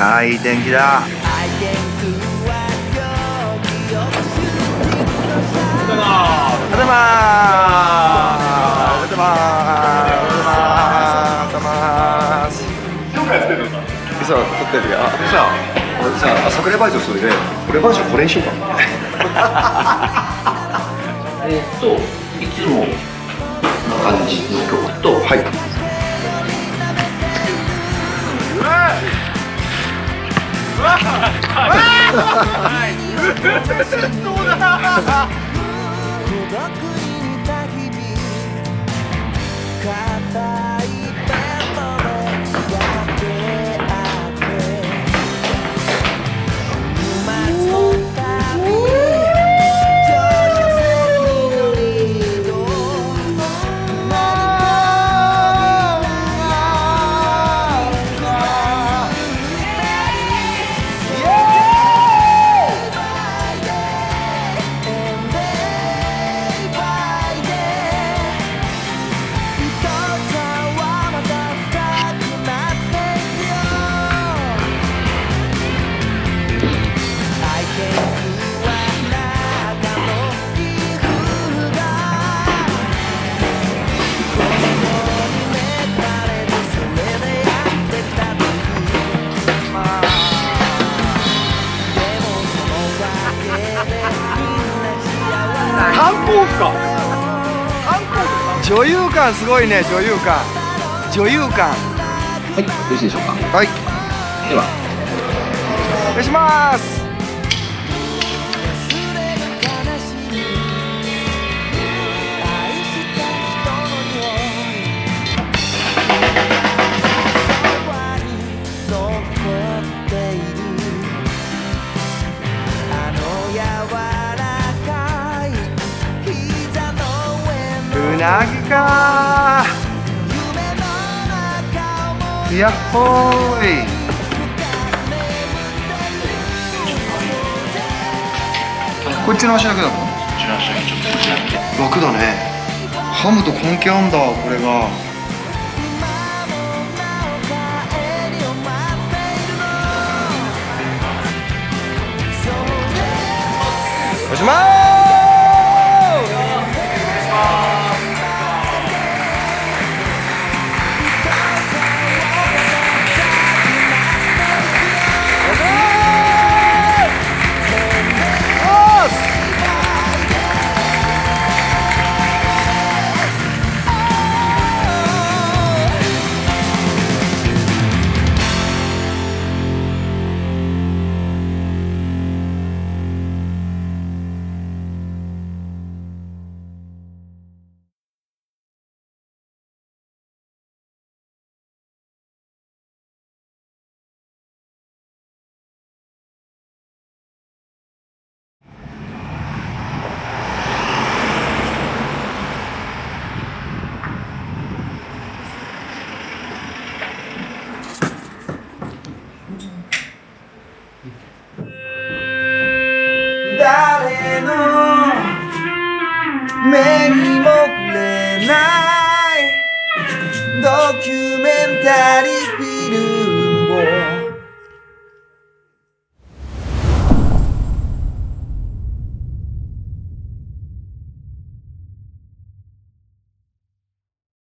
ああいい天気だ。おはようございます。おはようございます。おはようございます。おはようございます。今日からやってるのか。嘘。撮ってるよさ俺さ朝倉バージョンそれで俺バージョンこれにしようか。えーっといつもの感じの曲と、はい孤独 女優感すごいね女優感。女優感。はい、よろしいでしょうか。はい。では。お願いしますなぎか。やっほーい。こっちの足だけだ。もんこちらの人にちょっと楽だね。ハムと関係あんだこれが。おしま誰の目にも触れない。ドキュメンタリーフィルム。